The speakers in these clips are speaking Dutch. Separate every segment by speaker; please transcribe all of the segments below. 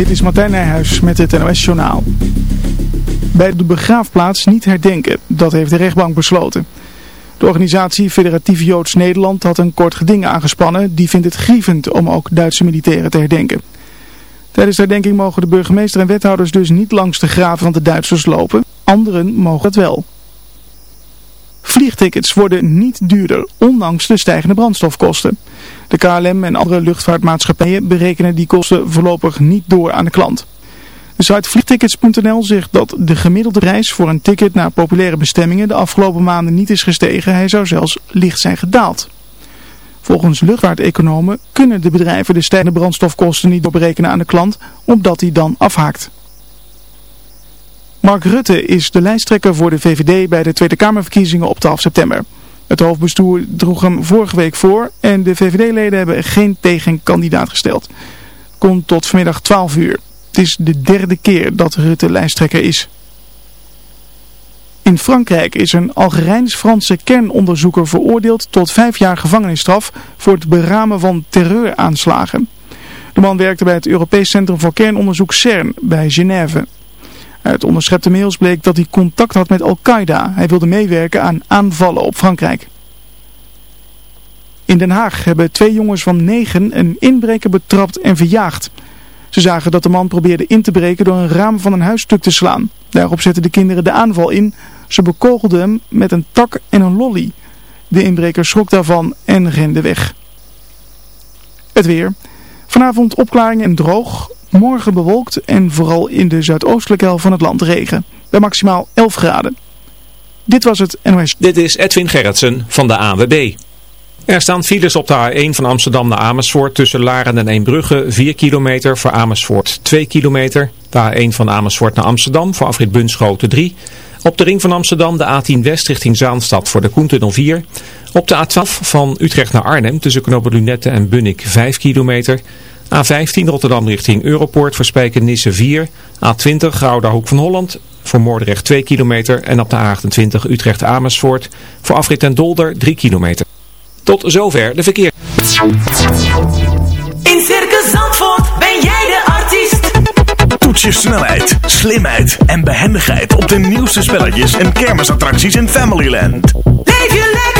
Speaker 1: Dit is Martijn Nijhuis met het NOS Journaal. Bij de begraafplaats niet herdenken, dat heeft de rechtbank besloten. De organisatie Federatief Joods Nederland had een kort geding aangespannen. Die vindt het grievend om ook Duitse militairen te herdenken. Tijdens de herdenking mogen de burgemeester en wethouders dus niet langs de graven van de Duitsers lopen. Anderen mogen het wel. Vliegtickets worden niet duurder, ondanks de stijgende brandstofkosten. De KLM en andere luchtvaartmaatschappijen berekenen die kosten voorlopig niet door aan de klant. De zegt dat de gemiddelde reis voor een ticket naar populaire bestemmingen de afgelopen maanden niet is gestegen. Hij zou zelfs licht zijn gedaald. Volgens luchtvaarteconomen kunnen de bedrijven de stijgende brandstofkosten niet doorberekenen aan de klant, omdat die dan afhaakt. Mark Rutte is de lijsttrekker voor de VVD bij de Tweede Kamerverkiezingen op 12 september. Het hoofdbestuur droeg hem vorige week voor en de VVD-leden hebben geen tegenkandidaat gesteld. Komt tot vanmiddag 12 uur. Het is de derde keer dat Rutte lijsttrekker is. In Frankrijk is een Algerijns-Franse kernonderzoeker veroordeeld tot vijf jaar gevangenisstraf voor het beramen van terreuraanslagen. De man werkte bij het Europees Centrum voor Kernonderzoek CERN bij Genève. Uit onderschepte mails bleek dat hij contact had met Al-Qaeda. Hij wilde meewerken aan aanvallen op Frankrijk. In Den Haag hebben twee jongens van negen een inbreker betrapt en verjaagd. Ze zagen dat de man probeerde in te breken door een raam van een huis stuk te slaan. Daarop zetten de kinderen de aanval in. Ze bekogelden hem met een tak en een lolly. De inbreker schrok daarvan en rende weg. Het weer. Vanavond opklaringen en droog. Morgen bewolkt en vooral in de zuidoostelijke helft van het land regen. Bij maximaal 11 graden. Dit was het NOS.
Speaker 2: Dit is Edwin Gerritsen van de AWB. Er staan files op de A1 van Amsterdam naar Amersfoort tussen Laren en Eembrugge 4 kilometer voor Amersfoort 2 kilometer. De A1 van Amersfoort naar Amsterdam voor afrit Bunschoten 3. Op de ring van Amsterdam de A10 West richting Zaanstad voor de Koentunnel 4. Op de A12 van Utrecht naar Arnhem tussen Knoppen Lunette en Bunnik 5 kilometer. A15 Rotterdam richting Europoort voor Spijkenisse 4. A20 Gouda Hoek van Holland voor Moordrecht 2 kilometer. En op de A28 Utrecht Amersfoort voor afrit en Dolder 3 kilometer. Tot zover de verkeer.
Speaker 3: In Circus Zandvoort ben jij de artiest.
Speaker 4: Toets je snelheid, slimheid en behendigheid op de nieuwste spelletjes en kermisattracties in Familyland.
Speaker 3: Leef je lekker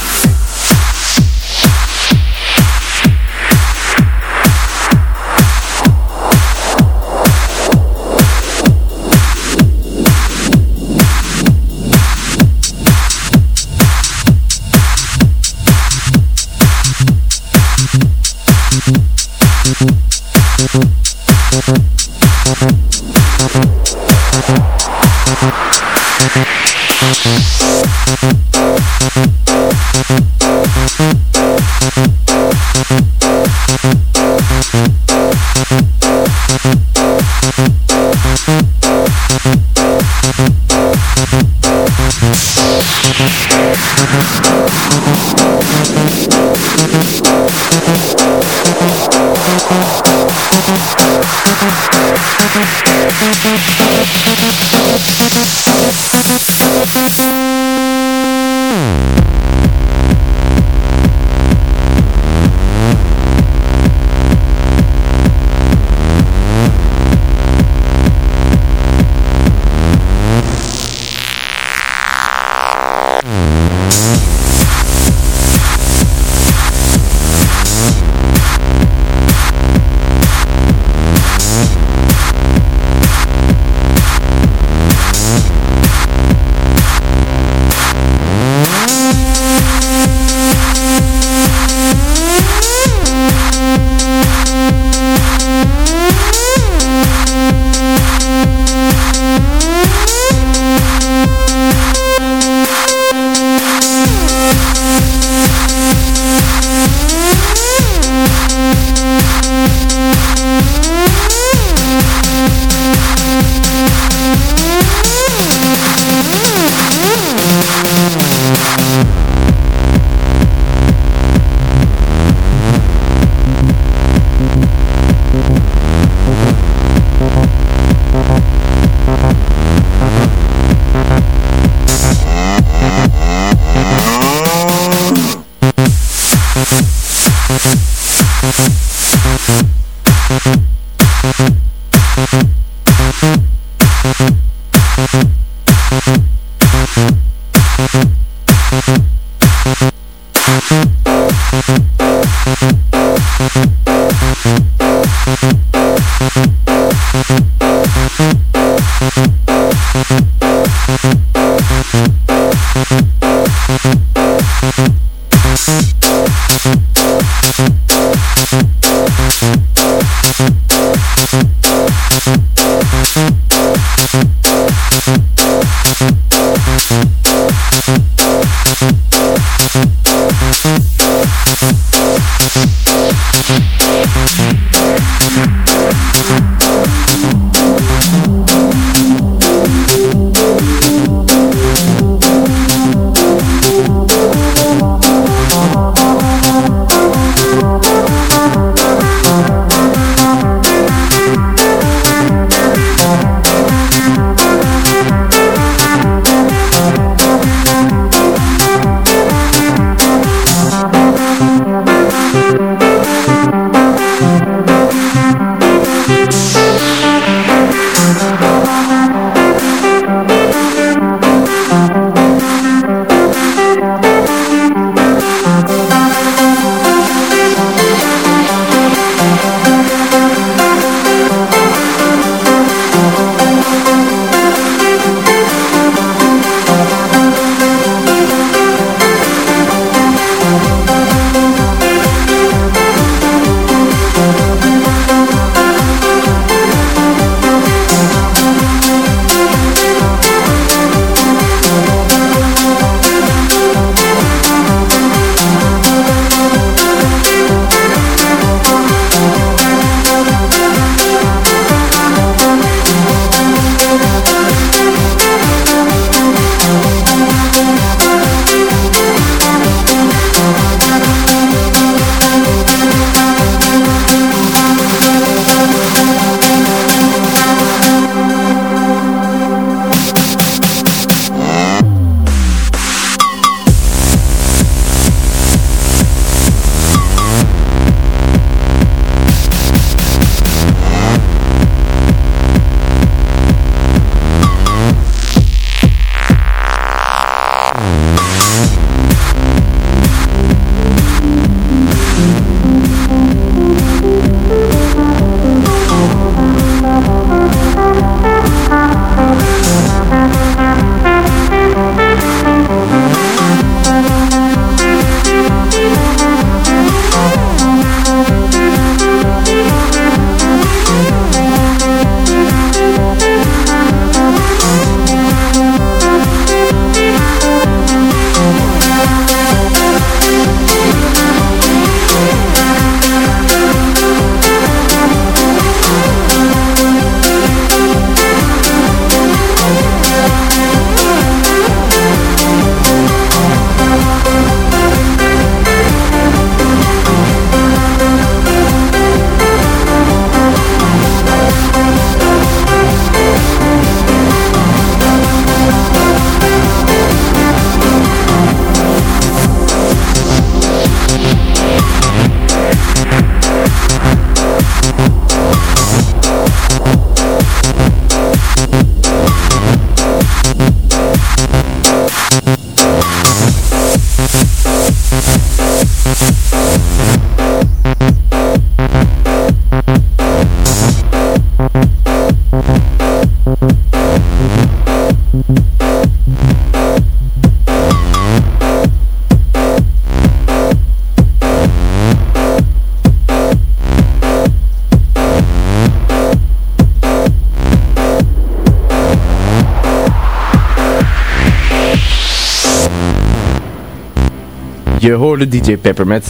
Speaker 5: Je hoorde DJ Pepper met...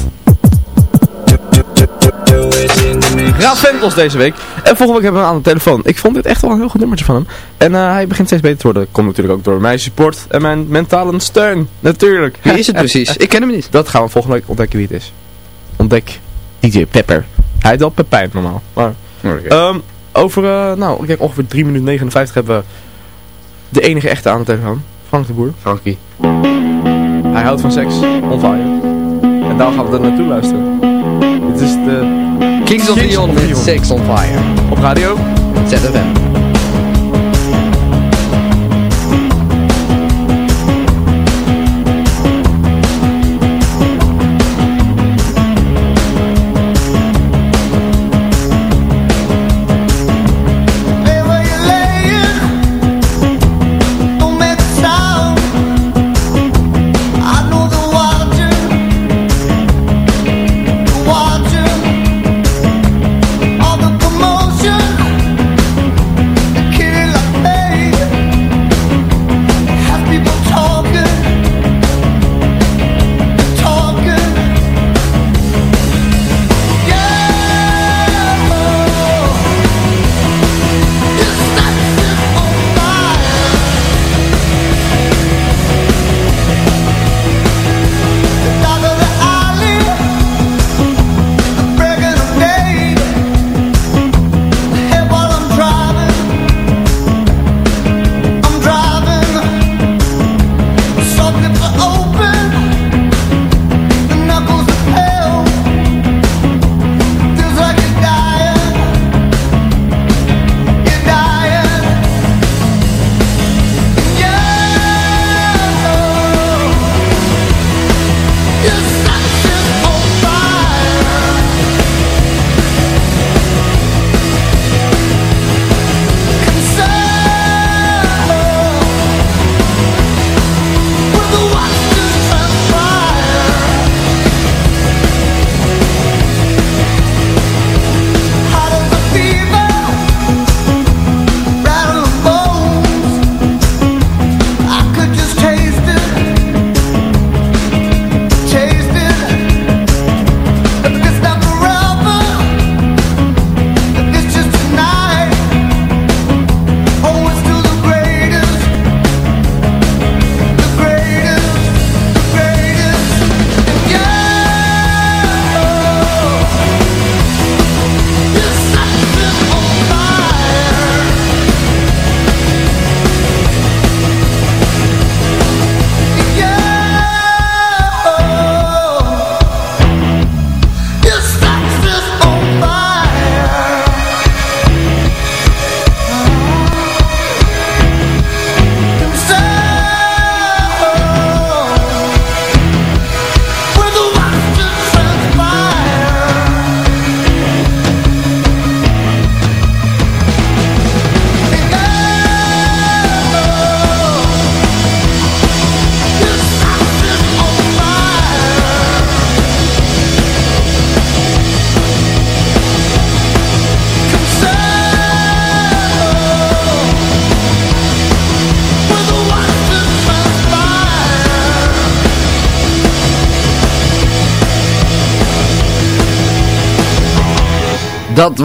Speaker 5: Raad Ventels deze week. En volgende week hebben we hem aan de telefoon. Ik vond dit echt wel een heel goed nummertje van hem. En eh, hij begint steeds beter te worden. Komt natuurlijk ook door mijn support en mijn mentale steun. Natuurlijk.
Speaker 3: Wie is het precies? Ik ken hem niet.
Speaker 5: Dat gaan we volgende week ontdekken wie het is. Ontdek DJ Pepper. Hij heet wel Pepijn normaal. Maar, ehm, over, eh, nou, ik denk ongeveer 3 minuten 59 hebben we de enige echte aan de telefoon. Frank de Boer.
Speaker 3: Frankie.
Speaker 5: Hij houdt van seks. On fire. En daar gaan we er naartoe luisteren. Dit is de
Speaker 3: Kings of
Speaker 5: Kings
Speaker 3: Leon met. Sex on Fire.
Speaker 5: op radio.
Speaker 3: ZFM.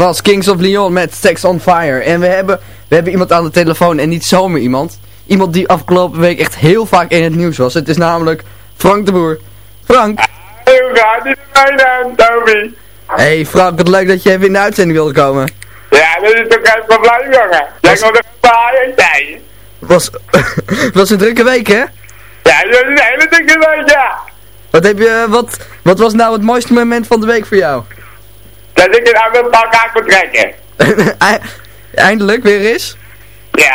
Speaker 3: Was Kings of Leon met Sex on Fire. En we hebben, we hebben iemand aan de telefoon en niet zomaar iemand. Iemand die afgelopen week echt heel vaak in het nieuws was. Het is namelijk Frank de Boer. Frank.
Speaker 6: Hoe gaat het met mij dan, Toby?
Speaker 3: Hey Frank, wat leuk dat je even in de uitzending wilde komen.
Speaker 6: Ja, dat is toch geen probleem, jongen. Jij komt bij en jij.
Speaker 3: Het was, het was een drukke week, hè?
Speaker 6: Ja, dat is een hele dikke week, ja.
Speaker 3: Wat, heb je, wat, wat was nou het mooiste moment van de week voor jou?
Speaker 6: Dat ik het aan mijn pak aan kon trekken.
Speaker 3: Eindelijk weer eens?
Speaker 6: Ja,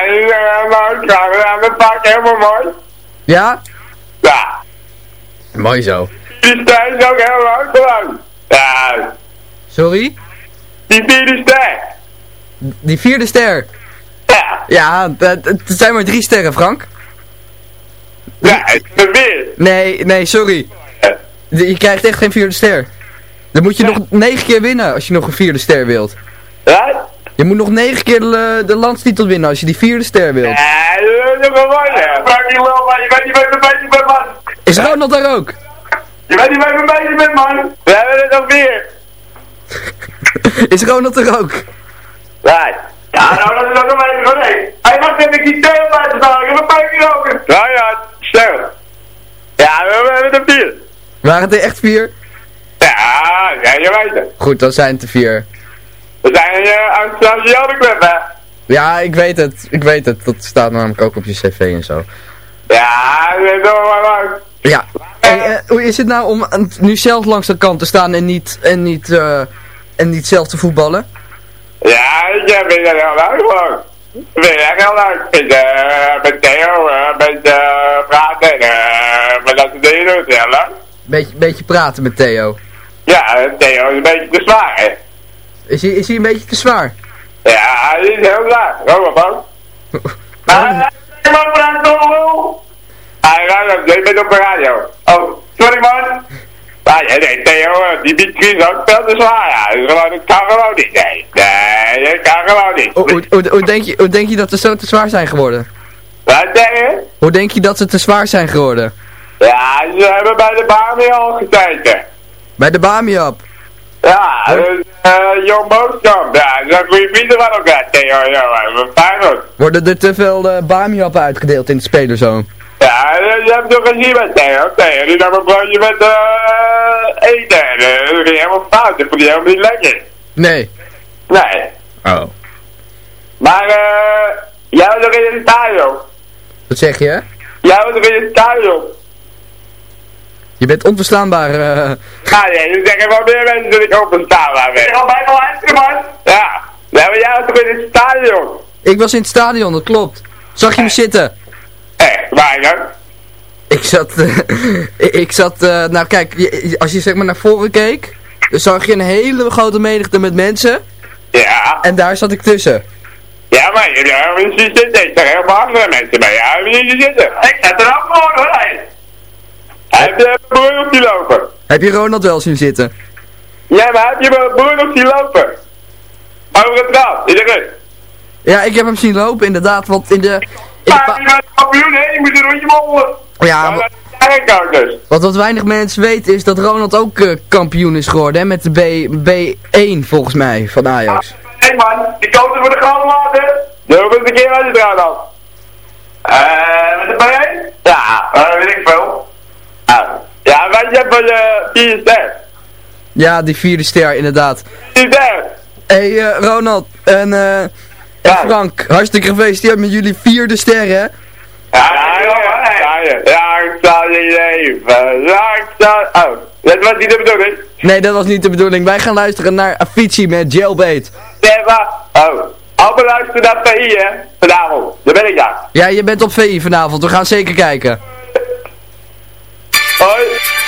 Speaker 6: helemaal klaar. Aan mijn pak, helemaal mooi.
Speaker 3: Ja?
Speaker 6: Ja,
Speaker 3: Mooi zo.
Speaker 6: die ster is ook heel leuk gewoon. Ja,
Speaker 3: Sorry?
Speaker 6: die vierde ster.
Speaker 3: Die vierde ster.
Speaker 6: Ja,
Speaker 3: Ja, het het zijn maar drie sterren, Frank.
Speaker 6: ja, het is weer.
Speaker 3: Nee, nee, sorry. Je krijgt echt geen vierde ster. Dan moet je nog negen keer winnen als je nog een vierde ster wilt.
Speaker 6: Ja?
Speaker 3: Je moet nog negen keer de, de landstitel winnen als je die vierde ster wilt.
Speaker 6: Ja, dat is wel je weet niet wat je wat man.
Speaker 3: Is Ronald daar ook?
Speaker 6: Je weet niet waar je mee bezig bent, man. We hebben het nog vier.
Speaker 7: Is Ronald er ook?
Speaker 6: Nee. Ja, nou, dat is ook een beetje van nee. Hij mag net die thee buiten staan. Ik heb een pijpje roken. Ja, ja, stel. Ja, we hebben er vier.
Speaker 7: Waren het er echt vier?
Speaker 6: Ja, ja, je weet het.
Speaker 7: Goed, dan zijn het er vier.
Speaker 6: We zijn uh, aan het Sociale Club, hè.
Speaker 7: Ja, ik weet het. Ik weet het. Dat staat namelijk ook op je cv en zo.
Speaker 6: Ja, dat is wel maar leuk.
Speaker 7: Ja. Hey, eh, hoe is het nou om eh, nu zelf langs de kant te staan en niet, en niet, eh, en niet zelf te voetballen?
Speaker 6: Ja, ik vind het heel leuk gewoon. Ik vind het echt heel leuk. Ik uh, met Theo, uh, met uh, praten en uh, met dat soort dingen doen. Heel leuk.
Speaker 7: Beetje, beetje praten met Theo.
Speaker 6: Ja, Theo is een beetje te zwaar, hè.
Speaker 7: Is hij, is hij een beetje te zwaar?
Speaker 6: Ja, hij is heel zwaar. Hoor maar van. Maar, praten door Hij gaat ook, je bent op de radio. Oh, sorry man. Maar ja, nee, Theo, eh, die biedt Chris ook veel te zwaar, ja. Dat kan gewoon niet, nee. Nee, dat kan gewoon niet.
Speaker 7: Hoe, hoe, hoe, hoe denk je, hoe denk je dat ze zo te zwaar zijn geworden?
Speaker 6: Wat denk je?
Speaker 7: Hoe denk je dat ze te zwaar zijn geworden?
Speaker 6: Ja, ze hebben bij de Bami al gezeten.
Speaker 7: Bij de Bamiap?
Speaker 6: Ja, dus, uh, Jon Booskamp, ja, dat is een goede vrienden van elkaar, Theo, ja, maar Feyenoord.
Speaker 7: Worden er te veel uh, Bamiappen uitgedeeld in het spelerzoon?
Speaker 6: Ja, je hebt toch gezien met Theo, Theo, die nam een broodje met uh, eten en dat ging helemaal fout, dat vond hij helemaal niet lekker.
Speaker 7: Nee.
Speaker 6: Nee.
Speaker 7: Oh.
Speaker 6: Maar eh, jij was nog in het stadion.
Speaker 7: Wat zeg je?
Speaker 6: Jij was nog in het stadion.
Speaker 7: Je bent onverstaanbaar. eh.
Speaker 6: Ja, nee, er zeggen wel meer mensen dat ik onverstaanbaar ben. Ik ga bijna luisteren, man. Ja. Ja, maar jij was toch in het stadion?
Speaker 7: Ik was in het stadion, dat klopt. Zag je me zitten?
Speaker 6: Echt, waar dan?
Speaker 7: Ik zat, eh, ik zat, eh, nou kijk, je- als je zeg maar naar voren keek, dan zag je een hele grote menigte met mensen.
Speaker 6: Ja.
Speaker 7: En daar zat ik tussen.
Speaker 6: Ja, maar je hebt niet zitten. Ik zag helemaal andere mensen bij. Ja, heb je niet zitten. Ik zet er ook gewoon hoor, hij. Heb je een broer op die lopen?
Speaker 7: Heb je Ronald wel zien zitten?
Speaker 6: Ja, maar heb je mijn broer op die lopen? Over het de rug.
Speaker 7: Ja, ik heb hem zien lopen inderdaad, want in de... In
Speaker 6: Maar je bent kampioen, hè? Je moet een rondje mommelen.
Speaker 7: ja,
Speaker 6: Maar
Speaker 7: wat, wat weinig mensen weten is dat Ronald ook eh, kampioen is geworden, hè, met de B, B1 volgens mij, van Ajax.
Speaker 6: Hé man, ik koop het voor de grote water. Doe het een keer uit de draad af. Eh, met de B1? Ja, dat weet ik veel. Ah. Ja, weet je van je vier ster?
Speaker 7: Ja, die vierde ster, inderdaad.
Speaker 6: Vier ster.
Speaker 7: Hé hey, eh, Ronald en, eh, en
Speaker 6: Ja.
Speaker 7: Frank, hartstikke gefeliciteerd met jullie vierde ster, hè?
Speaker 6: Ja, ja, ja, ja, ja, ja, ik zal je even. Ja, ik zal... Oh, dat was niet de bedoeling.
Speaker 7: Nee, dat was niet de bedoeling. Wij gaan luisteren naar Avicii met Jailbait.
Speaker 6: Stefan. Oh, allemaal luisteren naar PI, hè? Vanavond. Daar ben ik daar.
Speaker 7: Ja, je bent op VI vanavond. We gaan zeker kijken.
Speaker 6: Hoi.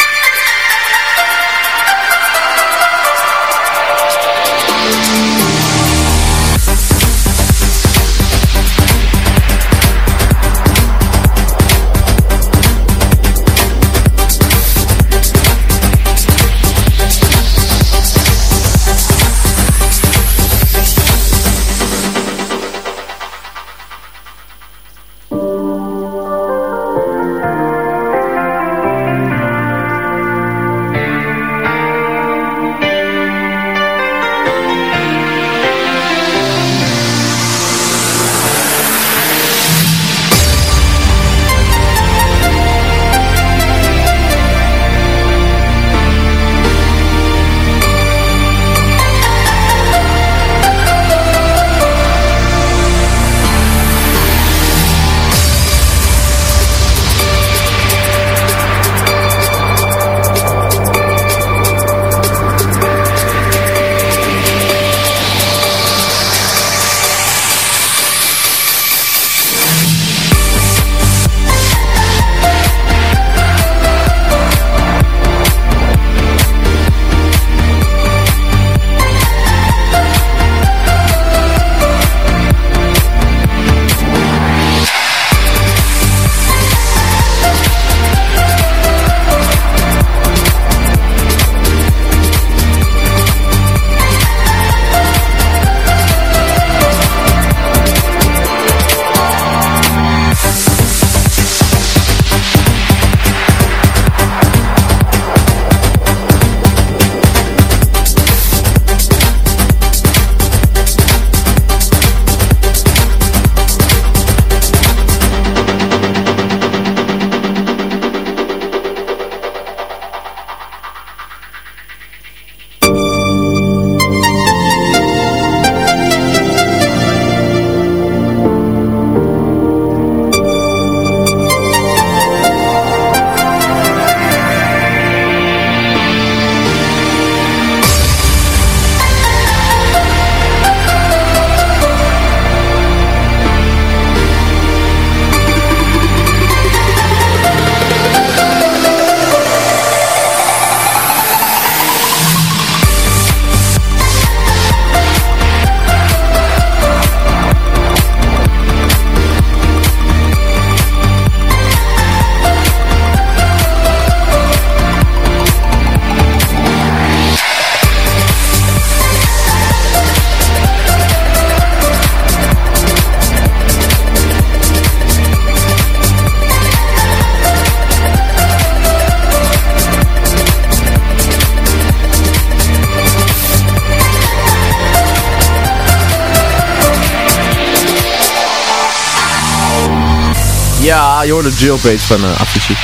Speaker 5: Hoorde de jailbait van uh, Avicii.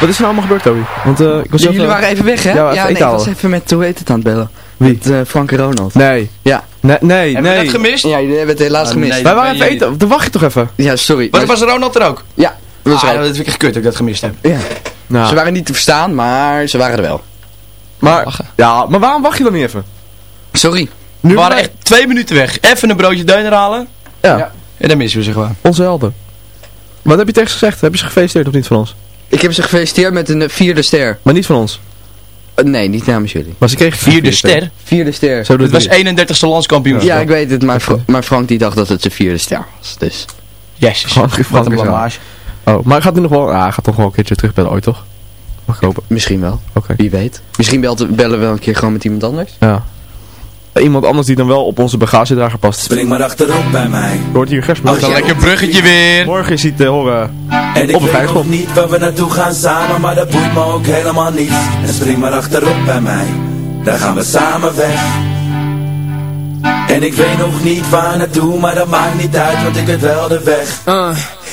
Speaker 5: Wat is er nou allemaal gebeurd, Toby? Want uh, ik was
Speaker 7: jullie waren even weg, hè?
Speaker 5: Ja, even
Speaker 7: ja nee, ik was even met, hoe heet het, aan het bellen.
Speaker 5: Wie?
Speaker 7: Met uh, Frank en Ronald.
Speaker 5: Nee.
Speaker 7: Ja.
Speaker 5: Nee, nee,
Speaker 8: Hebben
Speaker 5: nee.
Speaker 8: we dat gemist?
Speaker 7: Ja, jullie hebben het helaas
Speaker 8: Ah,
Speaker 7: gemist.
Speaker 8: nee.
Speaker 5: Wij waren even eten. Dan wacht je toch even.
Speaker 7: Ja, sorry.
Speaker 8: Maar was Ronald er ook?
Speaker 7: Ja. Dat was
Speaker 8: ah, dat is wirklich kut dat ik dat gemist heb.
Speaker 7: Ja.
Speaker 5: Nou,
Speaker 7: Ze waren niet te verstaan, maar ze waren er wel.
Speaker 5: maar,
Speaker 8: Lachen.
Speaker 5: ja, maar waarom wacht je dan niet even?
Speaker 7: Sorry.
Speaker 5: Nu
Speaker 8: We waren echt twee minuten weg. Even een broodje deuner halen.
Speaker 5: Ja,
Speaker 7: Ja.
Speaker 8: En dan missen we ze gewoon.
Speaker 5: onze helden. Wat heb je tegen ze gezegd? Heb je ze gefeliciteerd of niet van ons?
Speaker 7: Ik heb ze gefeliciteerd met een eh, vierde ster.
Speaker 5: Maar niet van ons.
Speaker 7: Eh, nee, niet namens jullie.
Speaker 5: Maar ze kregen geen
Speaker 8: Vierde ster.
Speaker 7: Vierde ster.
Speaker 5: Zo
Speaker 8: Het was 31ste landskampioen.
Speaker 7: Ja, ik weet het, maar, Fra- maar Frank die dacht dat het zijn vierde ster was. Dus.
Speaker 5: Gewoon
Speaker 8: Wat
Speaker 5: Frank
Speaker 8: een blamage.
Speaker 5: Oh, maar gaat hij nog wel... Ah, gaat toch wel een keertje terugbellen ooit, toch? Mag ik hopen.
Speaker 7: Misschien wel.
Speaker 5: Oké.
Speaker 7: Wie weet. Misschien belt, bellen we wel een keer gewoon met iemand anders.
Speaker 5: Ja. Iemand anders die dan wel op onze bagagedrager past.
Speaker 9: Spring maar achterop bij mij.
Speaker 5: Je hoort hier Gersman.
Speaker 9: Als jij-
Speaker 8: Lekker bruggetje weer.
Speaker 5: Morgen is hij te horen
Speaker 9: En ik
Speaker 5: op een
Speaker 9: weet nog niet waar we naartoe gaan samen, maar dat boeit me ook helemaal niet. En spring maar achterop bij mij, daar gaan we samen weg. En ik weet nog niet waar naartoe, maar dat maakt niet uit, want ik weet wel de weg.
Speaker 10: Uh,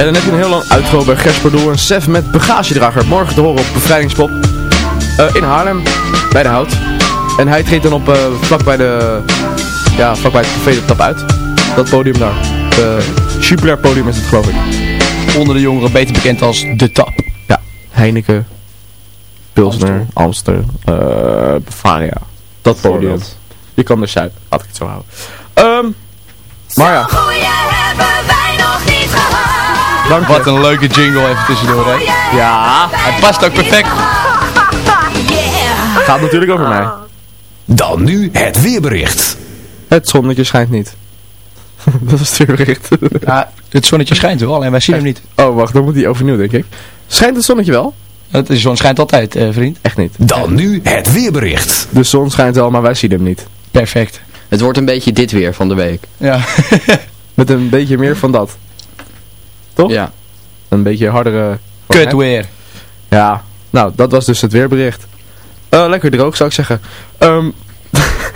Speaker 5: En dan heb je een heel lang uitro bij Gers Pardoel en Sef met bagagedrager. Morgen te horen op Bevrijdingspop. Eh, in Haarlem, bij de Hout. En hij treedt dan op eh, vlak bij de... Ja, vlak bij het café de Tap uit. Dat podium daar. De Jupiler podium is het geloof ik.
Speaker 8: Onder de jongeren beter bekend als De Tap.
Speaker 5: Ja, Heineken, Pilsner, Amster, eh Bavaria. Dat podium. Je kan dus uit, laat ik het zo houden. Ehm maar ja, dank.
Speaker 8: Wat een leuke jingle even tussendoor, hè?
Speaker 5: Ja,
Speaker 8: Hij past ook perfect.
Speaker 5: gaat natuurlijk over mij.
Speaker 11: Dan nu het weerbericht.
Speaker 5: Het zonnetje schijnt niet. dat is het weerbericht.
Speaker 8: Ja, het zonnetje schijnt wel, alleen wij zien hem niet.
Speaker 5: Oh, wacht, dan moet hij overnieuw, denk ik. Schijnt het zonnetje wel?
Speaker 8: Het, de zon schijnt altijd, eh, vriend.
Speaker 5: Echt niet.
Speaker 11: Dan nu het weerbericht.
Speaker 5: De zon schijnt wel, maar wij zien hem niet.
Speaker 8: Perfect.
Speaker 7: Het wordt een beetje dit weer van de week.
Speaker 8: Ja.
Speaker 5: Met een beetje meer van dat. Toch?
Speaker 7: Ja.
Speaker 5: Een beetje hardere...
Speaker 8: Kut weer.
Speaker 5: Ja, nou, dat was dus het weerbericht. Eh, lekker droog, zou ik zeggen. Ehm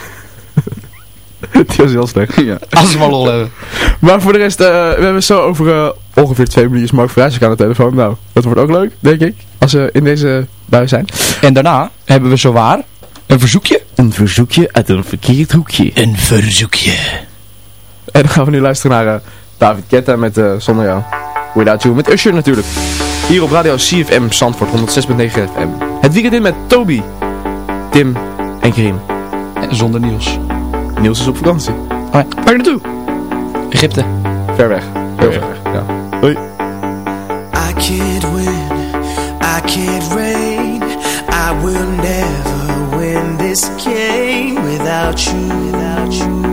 Speaker 5: Die was heel slecht.
Speaker 7: Ja.
Speaker 8: Als we maar lol hebben.
Speaker 5: Maar voor de rest, eh, we hebben zo over eh, ongeveer twee minuutjes Mark Vrijselijk aan de telefoon. Nou, dat wordt ook leuk, denk ik. Als we in deze bui zijn.
Speaker 8: En daarna hebben we zowaar een verzoekje.
Speaker 5: Een verzoekje uit een verkeerd hoekje.
Speaker 8: Een verzoekje.
Speaker 5: En dan gaan we nu luisteren naar eh, David Ketta met uh, Zonder jou. Without You. Met Usher natuurlijk. Hier op radio CFM Zandvoort 106.9 FM. Het weekend in met Toby, Tim en Karim.
Speaker 8: En zonder Niels.
Speaker 5: Niels is op vakantie.
Speaker 8: Oh ja. Waar naartoe? Egypte.
Speaker 5: Ver weg. Heel ver weg. Ja. Hoi.
Speaker 3: I can't win, I can't reign, I will never win this game without you, without you,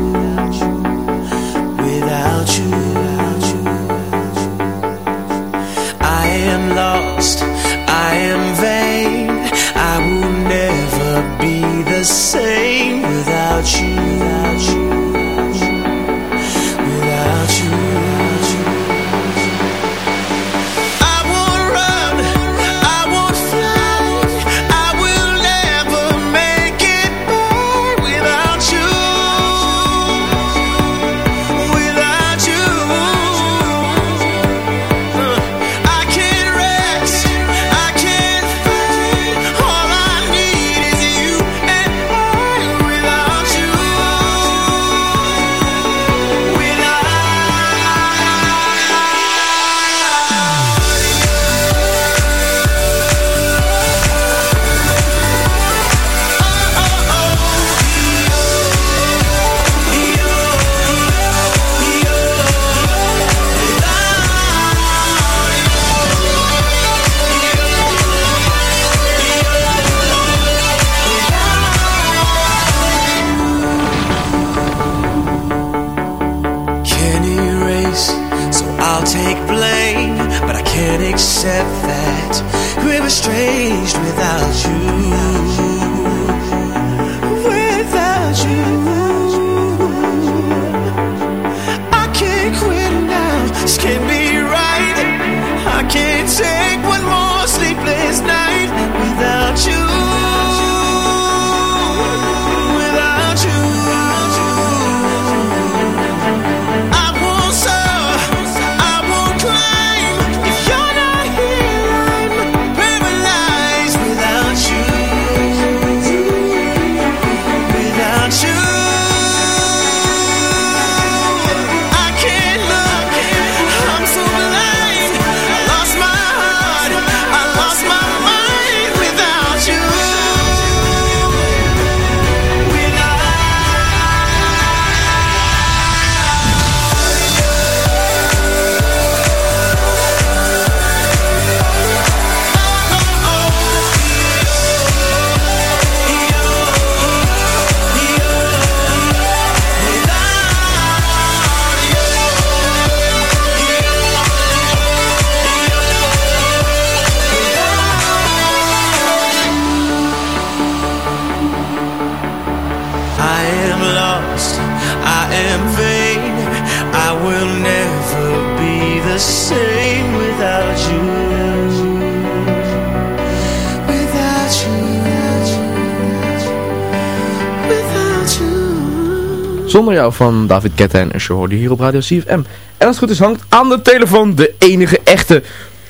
Speaker 5: jou van David Ketta en Usher hoorde hier op Radio CFM. En als het goed is hangt aan de telefoon de enige echte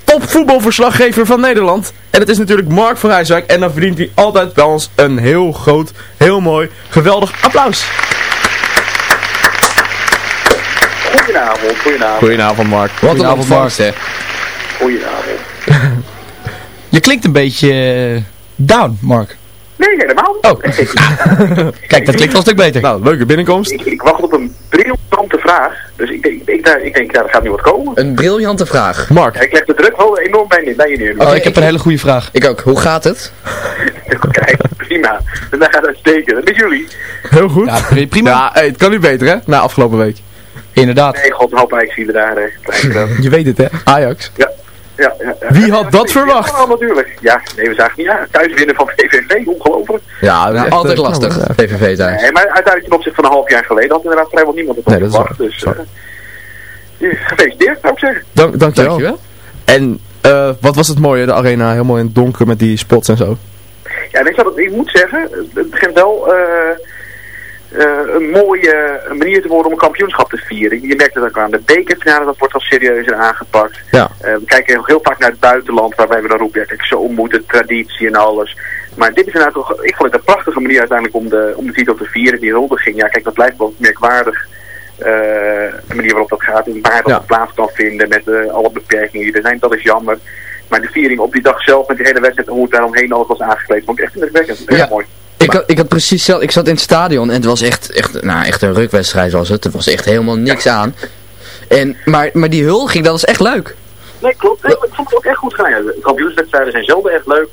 Speaker 5: topvoetbalverslaggever van Nederland. En het is natuurlijk Mark van Rijswijk. En dan verdient hij altijd bij ons een heel groot, heel mooi, geweldig applaus.
Speaker 12: Goedenavond, goedenavond.
Speaker 5: Goedenavond Mark.
Speaker 7: Wat een ontvangst, hè.
Speaker 12: Goedenavond.
Speaker 8: Je klinkt een beetje eh, down, Mark.
Speaker 12: Nee, helemaal niet.
Speaker 8: Oh. Kijk, dat klinkt al een stuk beter.
Speaker 5: Nou, leuke binnenkomst.
Speaker 12: Ik, ik wacht op een briljante vraag. Dus ik denk, ik, denk, daar- ik denk, daar gaat nu wat komen.
Speaker 7: Een briljante vraag.
Speaker 5: Mark.
Speaker 12: Ja, ik leg de druk wel enorm bij, bij je neer.
Speaker 8: Oh, ik heb een hele goede vraag.
Speaker 7: Ik ook. Hoe gaat het?
Speaker 12: Kijk, prima. Dus daar gaat het steken. Met jullie.
Speaker 5: Heel goed.
Speaker 8: Ja, prima.
Speaker 5: Ja, hey, het kan nu beter hè, na afgelopen week.
Speaker 8: Inderdaad.
Speaker 12: Nee, god, hoop Ajax zie je daar. hè. Groot.
Speaker 5: Je weet het hè, Ajax.
Speaker 12: Ja. Ja, ja, ja.
Speaker 5: Wie had dat verwacht?
Speaker 12: Ja, natuurlijk. Ja, nee, we zagen niet ja, thuis winnen van VVV, ongelooflijk.
Speaker 5: Ja,
Speaker 7: Nou, altijd
Speaker 5: eh,
Speaker 7: lastig, VVV thuis.
Speaker 12: Nee, maar uiteindelijk ten opzichte van een half jaar geleden had inderdaad vrijwel niemand het
Speaker 5: Nee, dat is
Speaker 12: verwacht.
Speaker 5: waar.
Speaker 12: Dus, eh, ja, gefeliciteerd, zou ik zeggen.
Speaker 5: Dank, dankjewel.
Speaker 7: Dankjewel.
Speaker 5: En eh, wat was het mooie, de arena, helemaal in het donker met die spots en zo.
Speaker 12: Ja, weet je wat ik moet zeggen? Het begint wel een mooie manier te worden om een kampioenschap te vieren. Je merkt het ook aan de bekerfinale, dat wordt wel serieuzer aangepakt.
Speaker 5: Ja.
Speaker 12: Eh, we kijken heel, heel vaak naar het buitenland, waarbij we dan roepen, ja, kijk, zo moet het, traditie en alles. Maar dit is inderdaad toch, ik vond het een prachtige manier uiteindelijk om de, om de titel te vieren, die huldiging. Ja, kijk, dat blijft wel merkwaardig. eh, de manier waarop dat gaat en waar dat
Speaker 5: Ja.
Speaker 12: plaats kan vinden met eh, alle beperkingen die er zijn, dat is jammer. Maar de viering op die dag zelf met die hele wedstrijd en hoe het daaromheen alles was aangekleed, vond ik echt indrukwekkend. Heel
Speaker 7: Ja.
Speaker 12: mooi.
Speaker 7: Ik had, ik had precies zelf, ik zat in het stadion en het was echt, echt, nou, echt een rukwedstrijd was het. Er was echt helemaal niks aan. En, maar, maar die huldiging, dat was echt leuk.
Speaker 12: Nee, klopt. Nee, ik vond het ook echt goed gedaan. Ja, de kampioenswedstrijden zijn zelden echt leuk.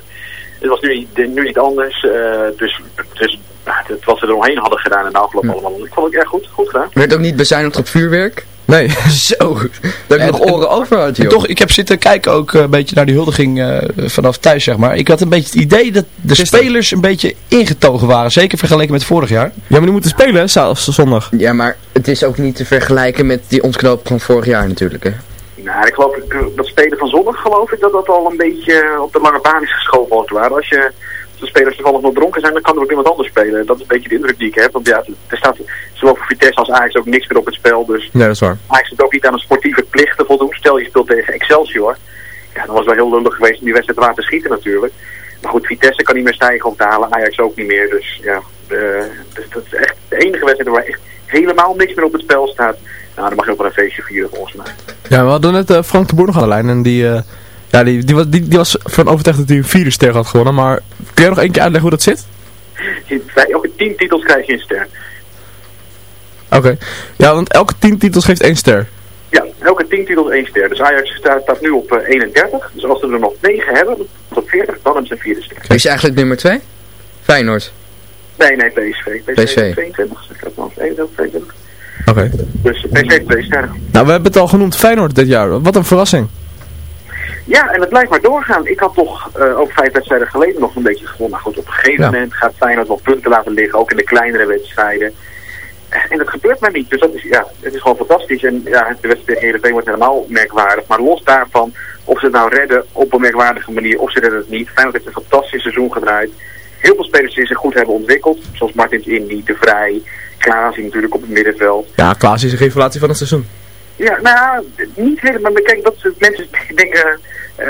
Speaker 12: Het was nu, niet- nu niet anders. eh, dus dus het, wat ze eromheen hadden gedaan in de afloop allemaal. Ik vond het echt goed, goed gedaan.
Speaker 7: Werd ook niet bezuinigd op vuurwerk.
Speaker 5: Nee.
Speaker 7: Zo, dat ik nog oren over had, joh.
Speaker 8: Toch, ik heb zitten kijken ook eh, een beetje naar die huldiging eh, vanaf thuis, zeg maar. Ik had een beetje het idee dat de spelers een beetje ingetogen waren. Zeker vergeleken met vorig jaar.
Speaker 5: Ja, maar die moeten spelen, hè, za- zondag.
Speaker 7: Ja, maar het is ook niet te vergelijken met die ontknoop van vorig jaar natuurlijk, hè.
Speaker 12: Nou, ik geloof ik, dat spelen van zondag geloof ik dat dat al een beetje op de lange baan is geschoven als het ware. Als je de spelers toevallig nog dronken zijn, dan kan er ook iemand anders spelen. Dat is een beetje de indruk die ik heb. Want ja, er staat zowel voor Vitesse als Ajax ook niks meer op het spel. Dus
Speaker 5: Ja, dat is waar.
Speaker 12: Ajax zit ook niet aan een sportieve plicht te voldoen. Stel je speelt tegen Excelsior. Ja, dan was het wel heel lullig geweest om die wedstrijd te laten schieten natuurlijk. Maar goed, Vitesse kan niet meer stijgen of dalen. Ajax ook niet meer. Dus ja, eh, dus dat is echt de enige wedstrijd waar echt helemaal niks meer op het spel staat. Nou, dan mag je ook wel een feestje vieren volgens mij.
Speaker 5: Ja, we hadden net eh, Frank de Boer nog aan de lijn en die, eh, ja, die, die, was, die, die was van overtuigd dat hij een vierde ster had gewonnen. Maar kun jij nog één keer uitleggen hoe dat zit?
Speaker 12: Elke tien titels krijg je een ster.
Speaker 5: Oké. Ja, want elke tien titels geeft één ster.
Speaker 12: Ja, elke 10 titels één ster. Dus Ajax staat, staat nu op eh, 31. Dus als ze er nog 9 hebben, tot 40, dan hebben ze een vierde ster.
Speaker 7: Wie is eigenlijk nummer 2? Feyenoord.
Speaker 12: Nee, nee, PSV.
Speaker 7: PSV.
Speaker 12: 22. Ik heb nog 21, 22.
Speaker 5: Oké.
Speaker 12: Dus PSV heeft twee sterren.
Speaker 5: Nou, we hebben het al genoemd, Feyenoord dit jaar. Wat een verrassing.
Speaker 12: Ja, en het blijft maar doorgaan. Ik had toch eh, ook vijf wedstrijden geleden nog een beetje gewonnen. Maar goed, op een gegeven
Speaker 5: Ja.
Speaker 12: moment gaat Feyenoord wel punten laten liggen, ook in de kleinere wedstrijden. Eh, En dat gebeurt maar niet. Dus dat is, ja, het is gewoon fantastisch. En ja, de wedstrijd tegen Heerenveen wordt helemaal merkwaardig. Maar los daarvan, of ze het nou redden op een merkwaardige manier, of ze redden het niet. Feyenoord heeft een fantastisch seizoen gedraaid. Heel veel spelers die zich goed hebben ontwikkeld. Zoals Martins Indy, De Vrij, Klaasie natuurlijk op het middenveld.
Speaker 5: Ja, Klaas is een revelatie van het seizoen.
Speaker 12: Ja, nou, niet helemaal. Maar kijk, dat mensen denken eh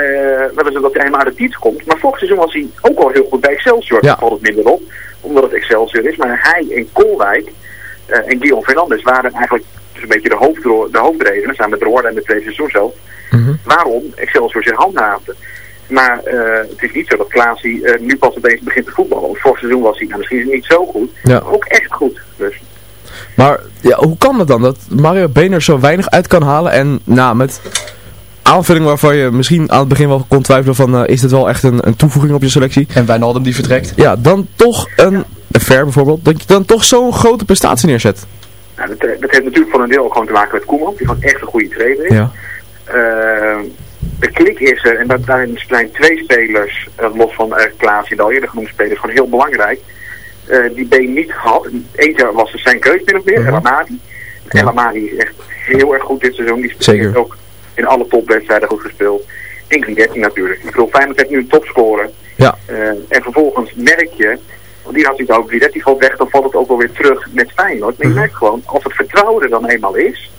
Speaker 12: wel eens dat hij helemaal uit de titel komt. Maar vorig seizoen was hij ook al heel goed bij Excelsior.
Speaker 5: Ja.
Speaker 12: Ja. valt het minder op, omdat het Excelsior is. Maar hij en Kolwijk eh, en Guillaume Fernandes waren eigenlijk dus een beetje de, hoofdro- de hoofdredenen, samen met Roorde en de tweede seizoen zo,
Speaker 5: Mhm.
Speaker 12: waarom Excelsior zich handhaafde. Maar eh, het is niet zo dat Klaasie eh, nu pas opeens begint te voetballen. Want vorig seizoen was hij, nou, misschien is hij niet zo goed,
Speaker 5: Ja.
Speaker 12: maar ook echt goed. Dus
Speaker 5: Maar ja, hoe kan het dan dat Mario Been er zo weinig uit kan halen en nou, met aanvulling waarvan je misschien aan het begin wel kon twijfelen van eh, is dit wel echt een, een toevoeging op je selectie?
Speaker 8: En Wijnaldum die vertrekt.
Speaker 5: Ja, dan toch een, een Ver bijvoorbeeld, dat je dan toch zo'n grote prestatie neerzet.
Speaker 12: Nou, dat, dat heeft natuurlijk voor een deel ook gewoon te maken met Koeman, die gewoon echt een goede trainer is.
Speaker 5: Ja.
Speaker 12: Eh, de klik is er, en dat, daarin zijn twee spelers, eh, los van uh, Klaas en de al eerder genoemde spelers, gewoon heel belangrijk. Eh, die B niet had. Eentje was dus zijn keus min of meer. El Amadi.
Speaker 5: Ja.
Speaker 12: El Amadi is echt heel erg goed dit seizoen. Die heeft ook in alle topwedstrijden goed gespeeld. En Guidetti natuurlijk. Ik bedoel, Feyenoord heeft nu een topscorer.
Speaker 5: Ja.
Speaker 12: Eh, en vervolgens merk je, want die had natuurlijk ook, Guidetti valt weg, dan valt het ook wel weer terug met Feyenoord. Maar je
Speaker 5: Mhm.
Speaker 12: merkt gewoon, als het vertrouwen er dan eenmaal is,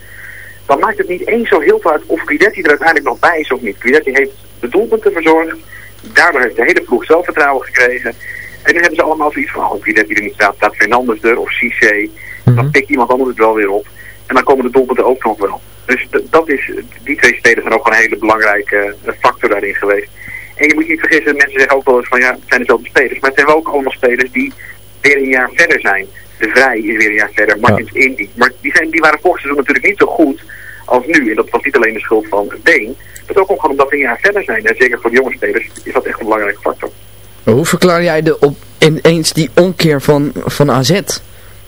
Speaker 12: dan maakt het niet eens zo heel veel uit of Guidetti er uiteindelijk nog bij is of niet. Guidetti heeft de doelpunten verzorgd, daardoor heeft de hele ploeg zelfvertrouwen gekregen. En nu hebben ze allemaal zoiets van, oh, Guidetti er niet staat, staat Fernandes er of Cissé. Dan pikt iemand anders het wel weer op. En dan komen de doelpunten ook nog wel. Dus dat is, die twee spelers zijn ook gewoon een hele belangrijke eh, factor daarin geweest. En je moet je niet vergissen, mensen zeggen ook wel eens van ja, het zijn dezelfde spelers. Maar het zijn wel ook allemaal spelers die weer een jaar verder zijn. De Vrij is weer een jaar verder, Martins Indy. Maar die, zijn, die waren vorig seizoen natuurlijk niet zo goed als nu. En dat was niet alleen de schuld van Been. Het is ook gewoon omdat we een jaar verder zijn. En zeker voor de jonge spelers is dat echt een belangrijke factor.
Speaker 7: Hoe verklaar jij de op ineens die omkeer van, van AZ?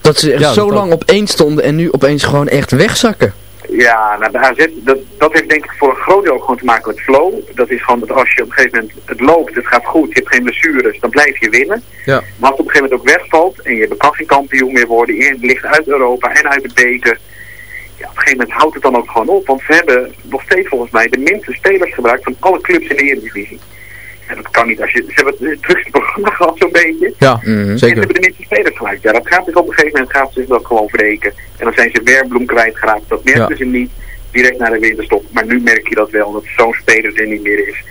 Speaker 7: Dat ze er
Speaker 5: Ja,
Speaker 7: zo
Speaker 5: dat-
Speaker 7: lang op één stonden en nu opeens gewoon echt wegzakken.
Speaker 12: Ja, nou, de AZ, dat, dat heeft denk ik voor een groot deel ook gewoon te maken met flow. Dat is gewoon dat als je op een gegeven moment het loopt, het gaat goed, je hebt geen blessures, dan blijf je winnen.
Speaker 5: Ja.
Speaker 12: Maar als het op een gegeven moment ook wegvalt en je kan geen kampioen meer worden, je ligt uit Europa en uit de beker. Ja, op een gegeven moment houdt het dan ook gewoon op. Want ze hebben nog steeds volgens mij de minste spelers gebruikt van alle clubs in de Eredivisie. En dat kan niet als je... Ze hebben het drukste programma gehad zo'n beetje.
Speaker 5: Ja,
Speaker 12: En ze
Speaker 5: zeker.
Speaker 12: hebben de minste spelers gelijk. Ja, dat gaat dus op een gegeven moment gaat zich dat gewoon wreken. En dan zijn ze Werbloem kwijtgeraakt. Dat merkten
Speaker 5: Ja.
Speaker 12: ze niet direct naar de winterstop. Maar nu merk je dat wel, dat zo'n speler er niet meer is.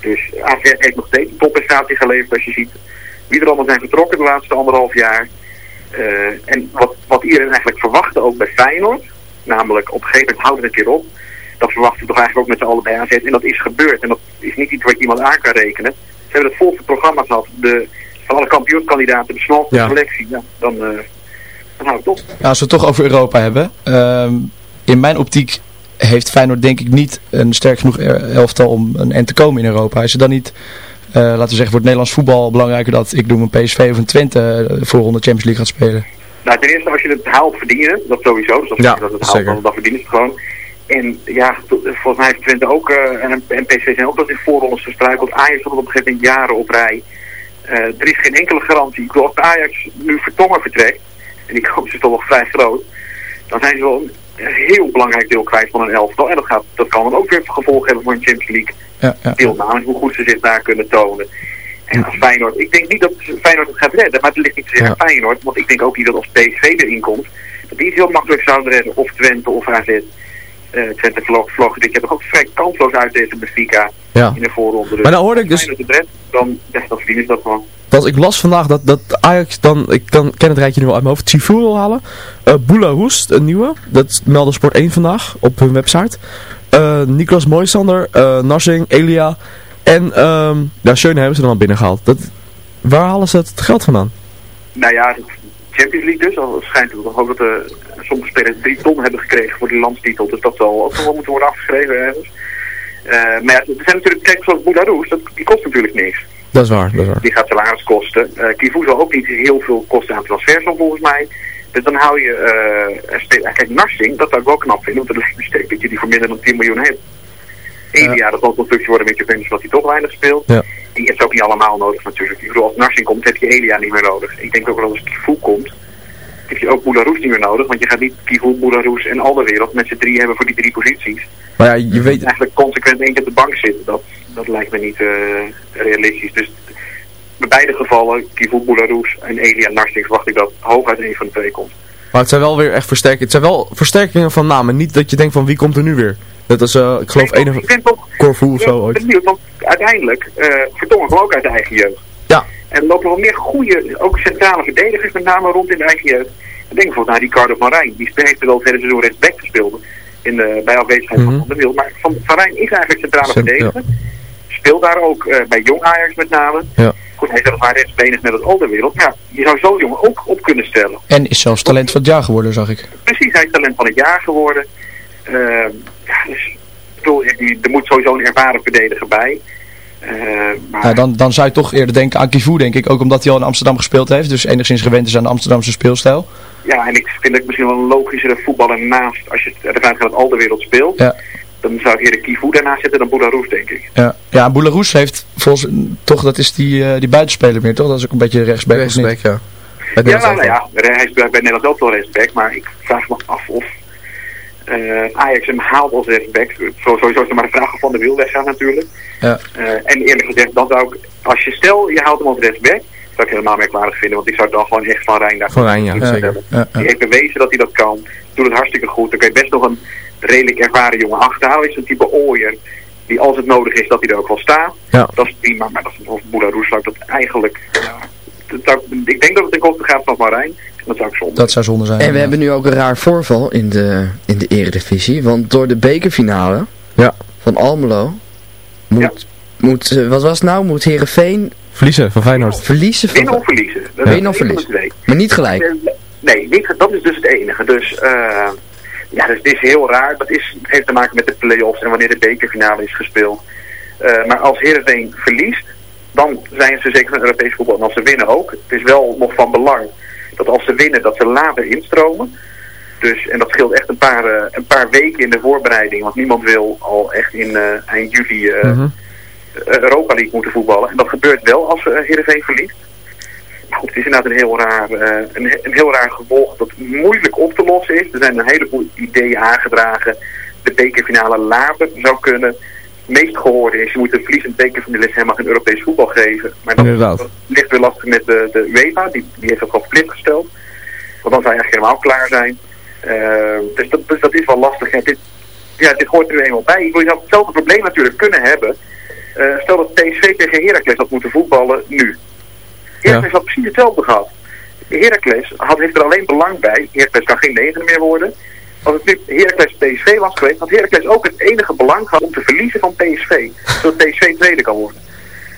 Speaker 12: Dus AZ heeft nog steeds een topprestatie geleverd als je ziet wie er allemaal zijn vertrokken de laatste anderhalf jaar. Eh, en wat, wat iedereen eigenlijk verwachtte ook bij Feyenoord, namelijk op een gegeven moment houdt het een keer op. Dat verwachten we toch eigenlijk ook met z'n allen bij AZ. En dat is gebeurd. En dat is niet iets wat iemand aan kan rekenen. Ze hebben het volste programma gehad. De, van alle kampioenskandidaten, de smalste
Speaker 8: Ja.
Speaker 12: selectie. Ja, dan, eh dan houdt het op.
Speaker 8: Ja, als we het toch over Europa hebben. ehm, in mijn optiek heeft Feyenoord denk ik niet een sterk genoeg eh, elftal om een end te komen in Europa. Is het dan niet, eh, laten we zeggen, voor het Nederlands voetbal belangrijker dat ik noem een PSV of een Twente uh, voorronde Champions League gaat spelen?
Speaker 12: Nou, ten eerste als je het haalt verdienen, dat sowieso. Dus als
Speaker 8: Ja,
Speaker 12: je dat het haalt, dan, dan verdienen ze het gewoon. En ja, volgens mij heeft Twente ook, eh, en, en PSV zijn ook dat in voorrondes gestruikeld. Ajax had het op een gegeven moment jaren op rij. Eh, er is geen enkele garantie. Ik bedoel, als Ajax nu Vertongen vertrekt, en die kans is toch nog vrij groot, dan zijn ze wel een heel belangrijk deel kwijt van een elftal. En dat, gaat, dat kan dan ook weer gevolgen hebben voor een Champions League
Speaker 8: Ja, ja.
Speaker 12: deelname, hoe goed ze zich daar kunnen tonen. En als Feyenoord, ik denk niet dat Feyenoord het gaat redden, maar het ligt niet zozeer aan Feyenoord, want ik denk ook niet dat als PSV erin komt, dat die het heel makkelijk zouden redden, of Twente of AZ. Eh Twente vlog, vlog jaar toch ook vrij kansloos uit deze Benfica
Speaker 5: Ja.
Speaker 12: in de voorronde. Dus
Speaker 5: Maar dan hoorde ik dus-
Speaker 12: redt, dan, ja, dan verdienen ze dat gewoon.
Speaker 5: Want ik las vandaag dat, dat Ajax dan, ik kan, ken het rijtje nu wel uit mijn hoofd, Chifu wil halen. Uh, Boula Roest, een nieuwe. Dat meldde Sport 1 vandaag op hun website. Uh, Niklas Moisander, uh, Narsing, Elia en um, ja, Schöne hebben ze dan al binnengehaald. Dat, waar halen ze het geld vandaan?
Speaker 12: Nou ja, de Champions League dus, al schijnt het toch ook dat uh, sommige spelers drie ton hebben gekregen voor die landstitel. Dus dat zal ook nog wel moeten worden afgeschreven ergens. Uh, maar ja, er zijn natuurlijk, kijk zoals Boudaroes, dat die kost natuurlijk niks.
Speaker 5: Dat is waar, dat is waar.
Speaker 12: Die gaat salaris kosten. Uh, Kivu zal ook niet heel veel kosten aan transfers dan volgens mij. Dus dan hou je, uh, kijk Narsing, dat zou ik wel knap vinden, want het lijkt me sterk dat je die voor minder dan 10 miljoen hebt. Jaar dat zal een constructie worden met Juventus, wat hij toch weinig speelt.
Speaker 5: Ja.
Speaker 12: Die heeft ook niet allemaal nodig natuurlijk. Ik bedoel, als Narsing komt, heb je Elia niet meer nodig. Ik denk ook wel als Kivu komt, heb je ook Boudaroes niet meer nodig. Want je gaat niet Kivu, Boudaroes en al de wereld met z'n drie hebben voor die drie posities.
Speaker 5: Maar ja, je weet...
Speaker 12: Eigenlijk consequent één keer op de bank zitten, dat, dat lijkt me niet uh, realistisch. Dus bij beide gevallen, Kivu, Boudaroes en Elia Narsing, verwacht ik dat hooguit één van de twee komt.
Speaker 5: Maar het zijn wel weer echt versterkingen. Het zijn wel versterkingen van namen. Niet dat je denkt van wie komt er nu weer. Dat is, uh, ik geloof, een of Corfu of zo ooit.
Speaker 12: Benieuwd, want uiteindelijk uh, Vertongen kwam ook uit de eigen jeugd.
Speaker 5: Ja.
Speaker 12: En er lopen wel meer goede, ook centrale verdedigers met name rond in de eigen jeugd. Ik denk bijvoorbeeld naar Ricardo van Rijn. Die heeft er wel het hele seizoen rechtsback gespeeld. In de, bij afwezigheid mm -hmm. van Van der Wiel. Maar Van, van Rijn is eigenlijk centrale Cent, verdediger. Ja. Speelt daar ook uh, bij Jong Ajax met name.
Speaker 5: Ja.
Speaker 12: Goed, hij is maar rechtsbenig met het olderwereld. Maar je zou zo'n jongen ook op kunnen stellen.
Speaker 8: En is zelfs talent van het jaar geworden, zag ik.
Speaker 12: Precies, hij is talent van het jaar geworden. Uh, ja, dus, bedoel, er moet sowieso een ervaren verdediger bij. Uh, maar...
Speaker 8: ja, dan, dan zou je toch eerder denken aan Kivu, denk ik. Ook omdat hij al in Amsterdam gespeeld heeft. Dus enigszins gewend is aan de Amsterdamse speelstijl.
Speaker 12: Ja, en ik vind het misschien wel een logischere voetballer naast. Als je ervan gaat dat al de wereld speelt.
Speaker 8: Ja.
Speaker 12: Dan zou ik eerder Kivu daarnaast zetten dan Boularus, denk ik.
Speaker 8: Ja, ja Boularus heeft volgens... Toch, dat is die, uh, die buitenspeler meer, toch? Dat is ook een beetje rechtsback,
Speaker 5: rechtsback ja.
Speaker 12: Ja, nou, nou ja, hij is bij Nederland ook wel rechtsback. Maar ik vraag me af of uh, Ajax hem haalt als rechtsback. Sowieso is er maar de vraag of Van de Wiel weggaat natuurlijk.
Speaker 8: Ja.
Speaker 12: Uh, en eerlijk gezegd, dan zou ik, als je stel, je haalt hem als rechtsback, zou ik helemaal merkwaardig vinden. Want ik zou dan gewoon echt Van Rijn daar
Speaker 5: Van Rijn, ja,
Speaker 12: ja,
Speaker 5: zeker.
Speaker 12: Ja, ja. Die heeft bewezen dat hij dat kan. Doet het hartstikke goed. Dan kun je best nog een redelijk ervaren jongen achterhouden. Is een type ooier die als het nodig is, dat hij er ook wel staat.
Speaker 5: Ja.
Speaker 12: Dat is prima, maar dat is of zou ik dat eigenlijk... Dat zou, ik denk dat het ten koste gaat van Van Rijn. Dat zou ik zonde.
Speaker 8: Dat zou zonde zijn.
Speaker 7: En we hebben nu ook een raar voorval in de, in de eredivisie. Want door de bekerfinale
Speaker 5: ja.
Speaker 7: van Almelo moet, ja. moet uh, wat was het nou? Moet Heerenveen...
Speaker 5: Verliezen van Feyenoord.
Speaker 7: Verliezen van...
Speaker 12: Winnen of verliezen.
Speaker 7: Dat ja. Winnen of verliezen. Maar niet gelijk.
Speaker 12: Nee, niet, dat is dus het enige. Dus uh, ja, dus het is heel raar. Dat is, heeft te maken met de play-offs en wanneer de bekerfinale is gespeeld. Uh, maar als Heerenveen verliest, dan zijn ze zeker van Europees voetbal. En als ze winnen ook. Het is wel nog van belang dat als ze winnen, dat ze later instromen. Dus, en dat scheelt echt een paar, eh, een paar weken in de voorbereiding. Want niemand wil al echt in eh, eind juli eh,
Speaker 5: Mhm.
Speaker 12: Europa League moeten voetballen. En dat gebeurt wel als Heerenveen verliest. Het is inderdaad een heel, raar, eh, een, een heel raar gevolg dat moeilijk op te lossen is. Er zijn een heleboel ideeën aangedragen. De bekerfinale later zou kunnen. Het meest gehoorde is, je moet de verliezend bekerfinalist helemaal geen Europees voetbal geven. Maar dat,
Speaker 5: Inderdaad.
Speaker 12: dat ligt weer lastig met de, de UEFA, die, die heeft dat al verplicht gesteld. Want dan zou je eigenlijk helemaal klaar zijn. Eh, dus, dat, dus dat is wel lastig. En dit, ja, dit hoort er nu eenmaal bij. Ik wil je zou hetzelfde probleem natuurlijk kunnen hebben. Eh, stel dat PSV tegen Heracles had moeten voetballen nu. Heracles had precies hetzelfde gehad. Heracles had, heeft er alleen belang bij. Heracles kan geen negende meer worden. Als het nu Heracles PSV was geweest, had Heracles ook het enige belang gehad om te verliezen van PSV. Zodat PSV tweede kan worden.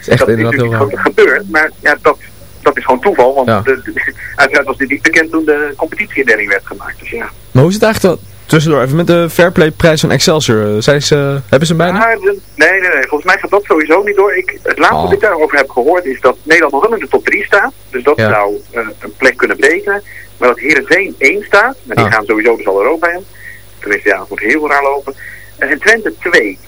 Speaker 5: is echt
Speaker 12: dat is
Speaker 5: heel
Speaker 12: natuurlijk
Speaker 5: raar.
Speaker 12: ge- gebeurd, maar ja, dat, dat is gewoon toeval. Want
Speaker 5: Ja.
Speaker 12: de, de- uiteraard was dit niet bekend toen de competitieindeling werd gemaakt. Dus ja.
Speaker 5: Maar hoe zit het eigenlijk dan, tussendoor even met de Fairplay prijs van Excelsior? Eh, Zijn ze, hebben ze hem bijna?
Speaker 12: De- nee, nee, nee. Volgens mij gaat dat sowieso niet door. Ik, het laatste
Speaker 5: Oh.
Speaker 12: wat ik daarover heb gehoord is dat Nederland nog wel in de top 3 staat. Dus dat
Speaker 5: Ja.
Speaker 12: zou eh, een plek kunnen betekenen. Maar dat Heerenveen 1 staat. Maar die
Speaker 5: Ah.
Speaker 12: gaan sowieso dus al Europa in. Tenminste, ja, het moet heel raar lopen. En Twente 2.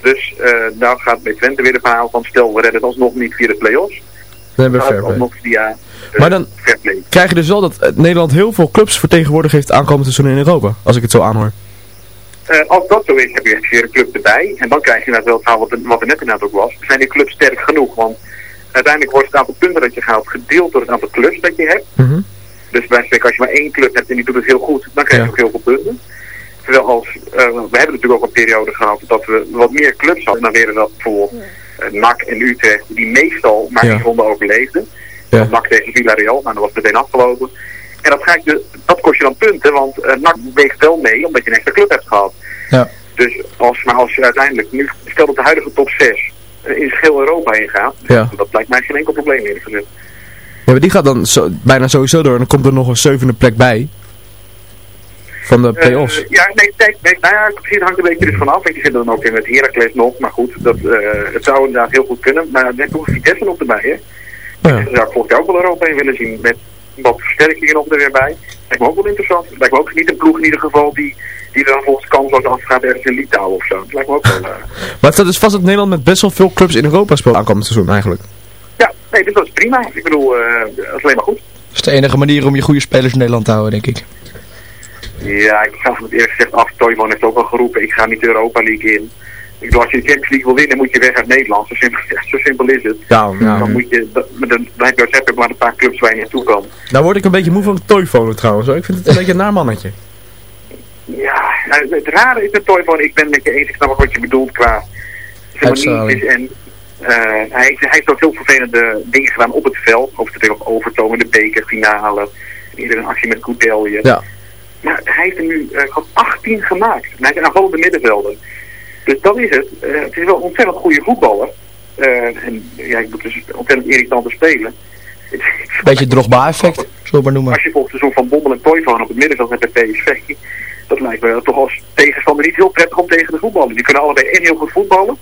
Speaker 12: Dus eh nou gaat bij Twente weer de verhaal van stel we redden het alsnog niet via de play-offs.
Speaker 5: Dan hebben we
Speaker 12: via eh,
Speaker 5: Maar dan
Speaker 12: Fairplay.
Speaker 5: krijg je dus wel dat eh, Nederland heel veel clubs vertegenwoordigd heeft aankomend seizoen in Europa. Als ik het zo aanhoor.
Speaker 12: Eh, als dat zo is, heb je echt weer een club erbij. En dan krijg je inderdaad wel het verhaal wat, er- wat er net inderdaad ook was. Zijn die clubs sterk genoeg? Want uiteindelijk wordt het aantal punten dat je gaat gedeeld door het aantal clubs dat je hebt.
Speaker 5: Mhm.
Speaker 12: Dus bij spreken, als je maar één club hebt en die doet het heel goed, dan krijg je
Speaker 5: Ja.
Speaker 12: ook heel veel punten. Terwijl als, eh, we hebben natuurlijk ook een periode gehad dat we wat meer clubs hadden. Dan werden dat bijvoorbeeld NAC en Utrecht, die meestal maar
Speaker 5: Ja.
Speaker 12: die ronde overleefden.
Speaker 5: Ja.
Speaker 12: NAC tegen Villarreal, nou dat was meteen afgelopen. En dat, ga ik de, dat kost je dan punten, want eh, NAC weegt wel mee omdat je een extra club hebt gehad.
Speaker 8: Ja.
Speaker 12: Dus als, maar als je uiteindelijk nu, stel dat de huidige top 6 eh, in heel Europa ingaat,
Speaker 5: Ja.
Speaker 12: dat lijkt mij geen enkel probleem gezegd.
Speaker 5: Ja, maar die gaat dan zo, bijna sowieso door en dan komt er nog een zevende plek bij. Van de play-offs.
Speaker 12: Eh, ja, nee, kijk, nee, nou ja, precies, het hangt een beetje dus vanaf. Je zit dan ook weer met Heracles nog, maar goed, dat, eh, het zou inderdaad heel goed kunnen. Maar je ook Vitesse nog erbij, hè.
Speaker 5: Ja.
Speaker 12: Daar zou ik volgend jaar ook wel Europa in willen zien, met wat versterkingen nog er weer bij. Lijkt me ook wel interessant. Lijkt me ook niet een ploeg in ieder geval die, die er dan volgens kansloos afgaat ergens in Litouwen of zo. Dat lijkt me ook wel... eh,
Speaker 5: Maar het staat dus vast dat Nederland met best wel veel clubs in Europa speelt aankomend seizoen eigenlijk.
Speaker 12: ja, nee, dus dat is prima. Ik bedoel, eh, dat is alleen maar goed.
Speaker 8: Dat is de enige manier om je goede spelers in Nederland te houden, denk ik.
Speaker 12: Ja, ik ga het eerlijk gezegd af. Toivonen heeft ook al geroepen, ik ga niet de Europa League in. Ik bedoel, als je de Champions League wil winnen, moet je weg uit Nederland. Zo simpel, zo simpel is het. Dan moet je, dan, dan, dan heb je als heb maar een paar clubs waar je naartoe kan.
Speaker 5: Nou word ik een beetje moe van toyfonen trouwens. Hoor. Ik vind het een beetje een naar mannetje.
Speaker 12: Ja, nou, het rare is met Toivonen, ik ben het met je eens, ik snap wat je bedoelt qua. En eh, hij, heeft- hij heeft ook heel vervelende dingen gedaan op het veld. Over te op overtomen, de bekerfinale. Eerder een actie met Koudelje.
Speaker 5: Ja.
Speaker 12: Maar hij heeft er nu eh, gewoon 18 gemaakt. En hij is een aanvallende middenvelder. Dus dat is het. Eh, het is wel een ontzettend goede voetballer. Eh, en ja, ik moet dus ontzettend irritant te spelen.
Speaker 8: Beetje Drogba-effect, zullen we het maar noemen.
Speaker 12: Als je volgens seizoen van Bommel en Toivonen op het middenveld hebt bij PSV, dat lijkt me toch als tegenstander niet heel prettig om tegen de voetballen. Die kunnen allebei en heel goed voetballen.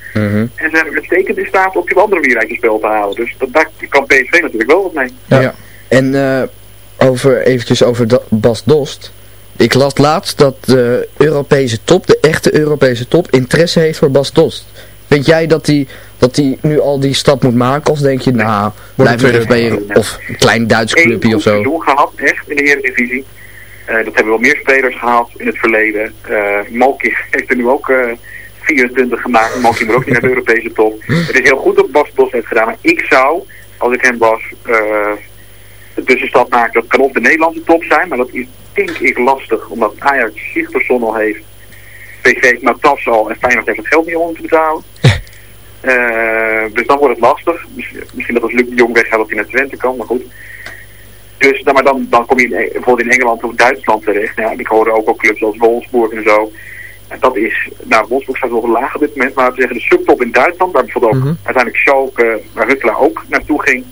Speaker 12: En ze hebben uitstekend in staat om die andere weer uit je spel te halen. Dus dat, daar kan PSV natuurlijk wel wat mee.
Speaker 7: Ja. En eh, over, eventjes over Da- Bas Dost. Ik las laatst dat de Europese top, de echte Europese top, interesse heeft voor Bas Dost. Vind jij dat hij dat die nu al die stap moet maken? Of denk je, nou, blijf even bij je, of een klein Duits clubje of
Speaker 12: goed
Speaker 7: zo?
Speaker 12: seizoen gehad, echt, in de Eredivisie. Eh dat hebben wel meer spelers gehad in het verleden. Eh Malki heeft er nu ook eh 24 gemaakt. Malki moet ook niet naar de Europese top. Het is heel goed dat Bas Bos heeft gedaan. Maar ik zou, als ik hem was, eh de tussenstap maken. Dat kan op de Nederlandse top zijn. Maar dat is denk ik lastig. Omdat Ajax Sigtersson al heeft. PSV heeft Matas al. En Feyenoord heeft het geld niet om te betalen. Eh, dus dan wordt het lastig. Misschien, misschien dat als Luc de Jong weggaat dat hij naar Twente kan. Maar goed. Dus dan, maar dan, dan kom je in, bijvoorbeeld in Engeland of Duitsland terecht. Ja, ik hoorde ook al clubs als Wolfsburg en zo. En dat is, nou Wolfsburg staat nog laag op dit moment, maar we zeggen de subtop in Duitsland, waar bijvoorbeeld ook uiteindelijk Schalke, waar Huttelaar ook naartoe ging.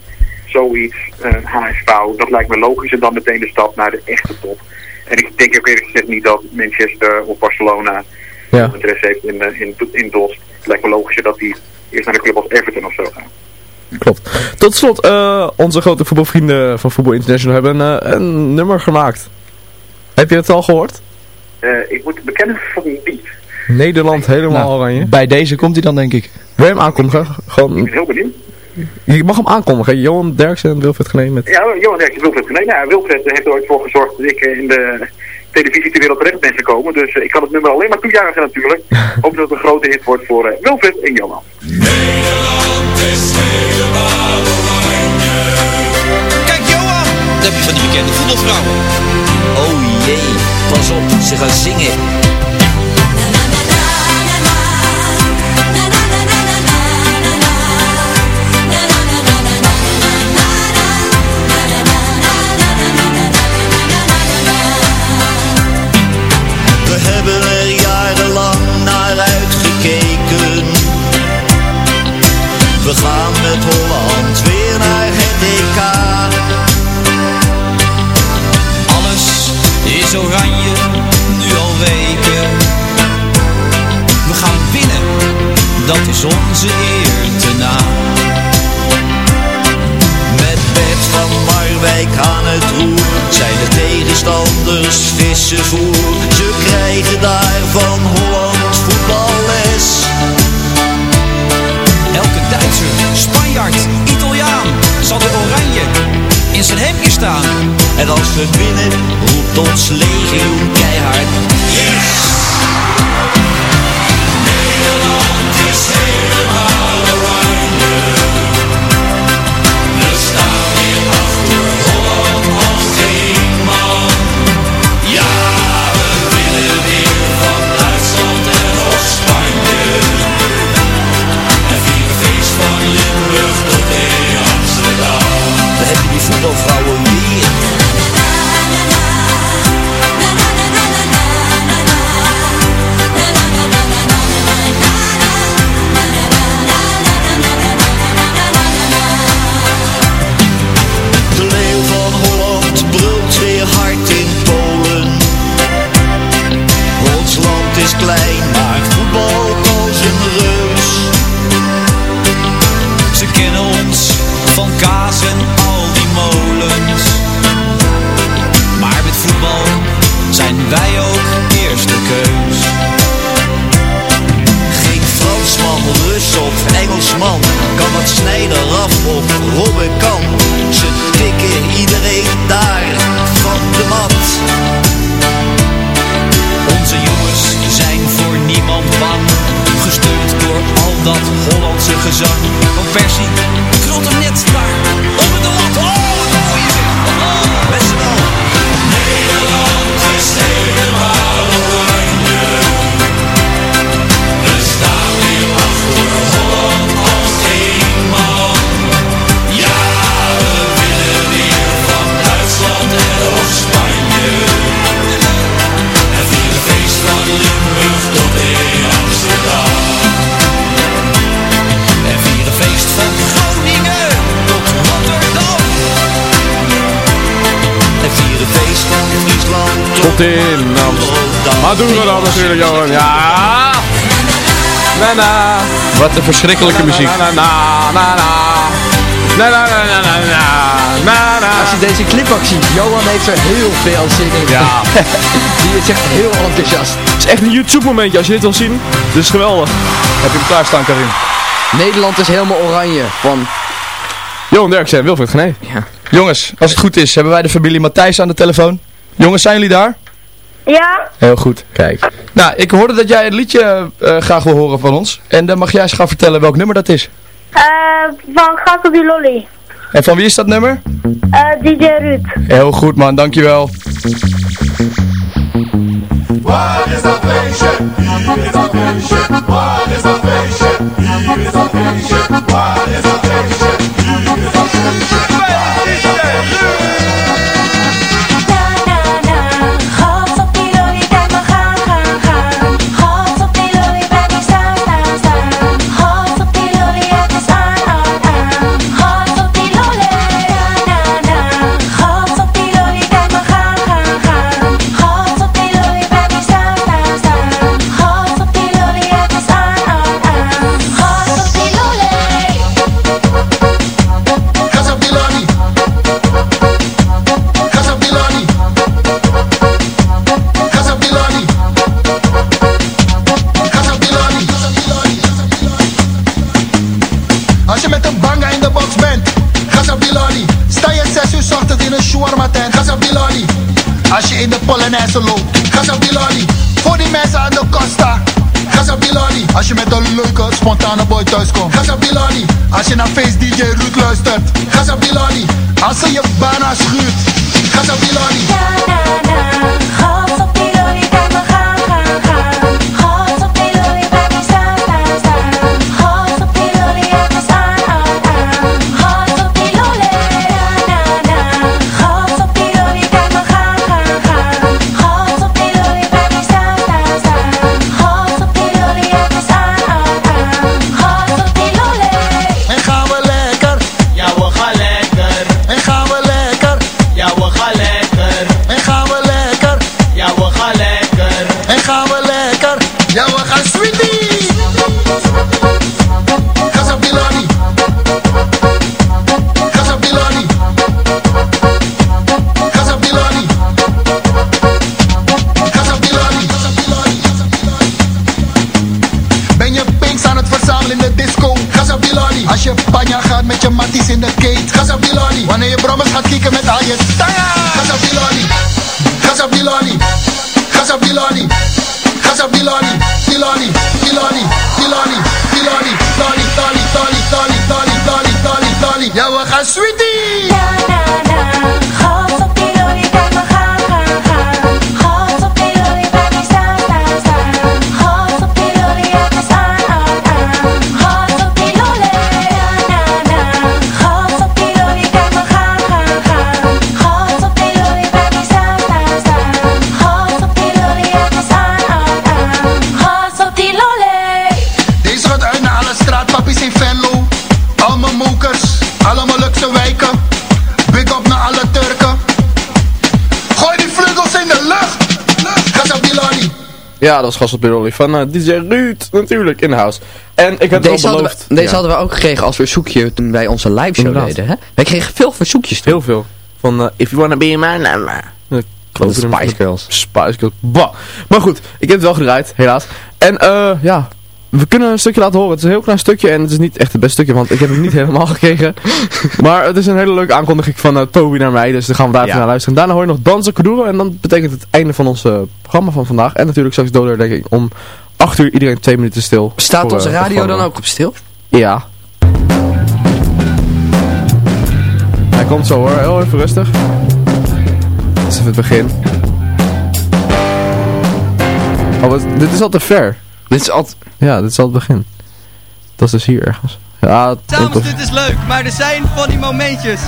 Speaker 12: Zoiets, eh HSV, dat lijkt me logischer dan meteen de stap naar de echte top. En ik denk ook eerlijk gezegd niet dat Manchester of Barcelona
Speaker 5: Ja.
Speaker 12: interesse heeft in, eh, in, in Dost. Het lijkt me logischer dat die eerst naar de club als Everton of zo gaan.
Speaker 5: Klopt. Tot slot, eh, onze grote voetbalvrienden van Voetbal International hebben een, eh, een nummer gemaakt. Heb je het al gehoord?
Speaker 12: Eh, ik moet bekennen van niet.
Speaker 5: Nederland helemaal
Speaker 8: Nou,
Speaker 5: oranje.
Speaker 8: Bij deze komt hij dan denk ik.
Speaker 5: Wil je hem aankondigen?
Speaker 12: Ik
Speaker 5: Gewoon,
Speaker 12: ben heel benieuwd.
Speaker 5: Je mag hem aankondigen. Johan Derksen en Wilfred Genee met...
Speaker 12: Ja, Johan Derksen, Wilfred Genee. Nou, Wilfred heeft er ooit voor gezorgd dat ik eh, in de televisie ter wereld terecht ben gekomen. Dus eh, ik kan het nummer alleen maar toejuichen natuurlijk. Hoop dat het een grote hit wordt voor eh, Wilfred en Johan.
Speaker 13: Kijk Johan, dat heb je van die bekende voetbalvrouwen. Oh jee, pas op, ze gaan zingen. Dat is onze eer te na.
Speaker 14: Met Bert van Marwijk aan het roer zijn de tegenstanders vissen voer. Ze krijgen daar van Holland voetballes.
Speaker 13: Elke Duitser, Spanjaard, Italiaan zal de oranje in zijn hemdje staan.
Speaker 14: En als we winnen, roept ons legioen keihard. Friesland
Speaker 5: Tot in Amsterdam. Maar doen we dan natuurlijk, Johan. Ja! Na na.
Speaker 8: Wat een verschrikkelijke muziek.
Speaker 5: Na na na na na. Na na na na na na na na.
Speaker 7: Als je deze clip ook ziet, Johan heeft er heel veel zin in.
Speaker 5: Ja.
Speaker 7: Die is echt heel enthousiast.
Speaker 5: Het is echt een YouTube momentje als je dit wil zien. Dit is geweldig.
Speaker 8: Heb je hem klaarstaan, Karin?
Speaker 7: Nederland is helemaal oranje. Van,
Speaker 5: Johan Derksen en Wilfred Genee.
Speaker 7: ja.
Speaker 8: Jongens, als het goed is, hebben wij de familie Matthijs aan de telefoon. Jongens, zijn jullie daar?
Speaker 15: Ja,
Speaker 8: Heel goed.
Speaker 5: Kijk.
Speaker 8: Nou, ik hoorde dat jij een liedje eh, graag wil horen van ons. En dan mag jij eens gaan vertellen welk nummer dat is.
Speaker 15: eh, van Gat op die lolly.
Speaker 8: En van wie is dat nummer?
Speaker 15: Eh, DJ Ruud.
Speaker 8: Heel goed man, dankjewel.
Speaker 16: Waar is dat feestje? Hier is dat feestje. Waar is dat feestje? Hier is dat feestje. Waar is dat feestje? Hier is dat feestje.
Speaker 17: Mensen aan de Costa. Casabilani. Als je met een leuke, spontane boy thuis komt. Casabilani. Als je naar Face DJ Ruud luistert. Casabilani. Als ze je bijna schuurt.
Speaker 18: Gas
Speaker 17: kieken met Molukse wijken. Big up naar alle Turken. Gooi die vleugels in de lucht. Casabilani.
Speaker 5: Ja, dat was Gas op de Lolly van eh, DJ Ruud, natuurlijk, in de house. En ik heb het
Speaker 7: Deze,
Speaker 5: al
Speaker 7: hadden
Speaker 5: beloofd.
Speaker 7: we, deze
Speaker 5: Ja.
Speaker 7: hadden we ook gekregen als verzoekje toen wij onze live show
Speaker 5: Inderdaad.
Speaker 7: deden. Hè? Wij kregen veel verzoekjes toen.
Speaker 5: Heel veel. Van, eh, if you wanna be my number.
Speaker 7: Spice Girls.
Speaker 5: Spice Girls. Bah. Maar goed, ik heb het wel gedraaid, helaas. En eh, ja, we kunnen een stukje laten horen. Het is een heel klein stukje en het is niet echt het beste stukje, want ik heb het niet helemaal gekregen. Maar het is een hele leuke aankondiging van eh, Toby naar mij, dus dan gaan we daar
Speaker 7: Ja.
Speaker 5: naar luisteren. Daarna hoor je nog Dansen Kuduro en dan betekent het einde van ons eh, programma van vandaag. En natuurlijk straks doordenking om 8 uur iedereen 2 minuten stil.
Speaker 7: Staat
Speaker 5: voor,
Speaker 7: onze
Speaker 5: eh,
Speaker 7: radio dan ook op stil?
Speaker 5: Ja. Hij komt zo hoor, heel even rustig. Dit is even het begin. Oh, wat, dit is al te ver.
Speaker 7: Dit is al...
Speaker 5: Ja, dit is al het begin. Dat is dus hier ergens. Ja, het-
Speaker 19: Dames, dit is leuk, maar er zijn van die momentjes.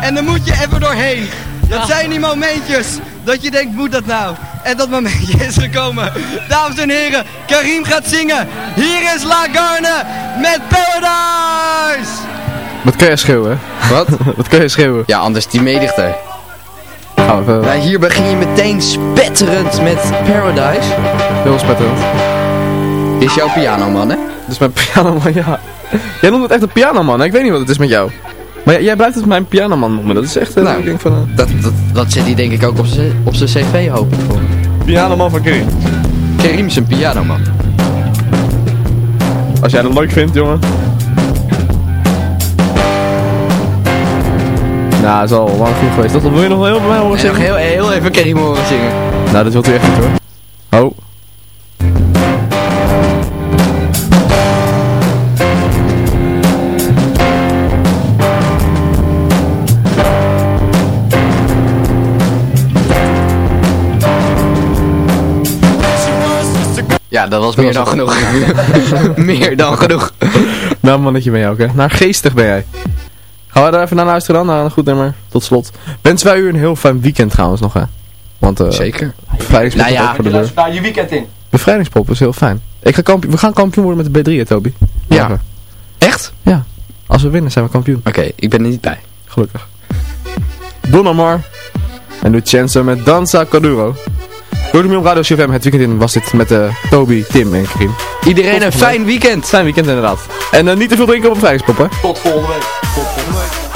Speaker 19: En daar moet je even doorheen. Dat zijn die momentjes dat je denkt, moet dat nou? En dat momentje is gekomen. Dames en heren, Karim gaat zingen. Hier is Lagarne met Paradise.
Speaker 5: Wat kan jij schreeuwen?
Speaker 7: Wat?
Speaker 5: Wat kan jij schreeuwen?
Speaker 7: Ja, anders die meedichter.
Speaker 5: Gaan we even...
Speaker 7: Ja, hier begin je meteen spetterend met Paradise.
Speaker 5: Heel spetterend.
Speaker 7: Dit is jouw pianoman, hè?
Speaker 5: Dit is mijn pianoman, ja. Jij noemt het echt een pianoman, hè? ik weet niet wat het is met jou. Maar jij, blijft het mijn pianoman noemen, dat is echt...
Speaker 7: Nou,
Speaker 5: ik denk van, eh,
Speaker 7: Dat, dat, dat zet hij denk ik ook op zijn op zijn cv, hoop ik voor.
Speaker 5: pianoman van Karim.
Speaker 7: Karim is een pianoman.
Speaker 5: Als jij dat leuk vindt, jongen. Nou, dat is al lang genoeg geweest. Dat wil je nog wel heel bij mij horen
Speaker 7: En nog
Speaker 5: zingen?
Speaker 7: heel, heel even Karim horen zingen.
Speaker 5: Nou, dat wilt u echt niet hoor. Oh.
Speaker 7: Dat was meer dan genoeg. meer dan genoeg.
Speaker 5: Nou, mannetje ben jij ook, hè. Naar geestig ben jij. Gaan we daar even naar luisteren dan? Naar een goed nummer. Tot slot. Wensen wij u een heel fijn weekend trouwens nog, hè. Want, eh
Speaker 7: Zeker.
Speaker 5: Bevrijdingspop
Speaker 7: Nou
Speaker 5: is
Speaker 7: ja,
Speaker 5: ook voor de deur.
Speaker 8: daar je weekend in.
Speaker 5: Bevrijdingspop is heel fijn. Ik ga kampioen, we gaan kampioen worden met de B3, hè, Toby.
Speaker 7: Ja.
Speaker 5: Morgen.
Speaker 7: Echt?
Speaker 5: Ja. Als we winnen zijn we kampioen.
Speaker 7: Oké, ik ben er niet bij.
Speaker 5: Gelukkig. Don Omar. En Lucenzo met Danza Caduro. Door de op Radio CFM. Het weekend in was dit met eh, Toby, Tim en Karim.
Speaker 7: Iedereen een fijn weekend.
Speaker 5: Fijn weekend inderdaad. En eh, niet te veel drinken op een bevrijdingspop, hè.
Speaker 8: Tot volgende week. Tot volgende week.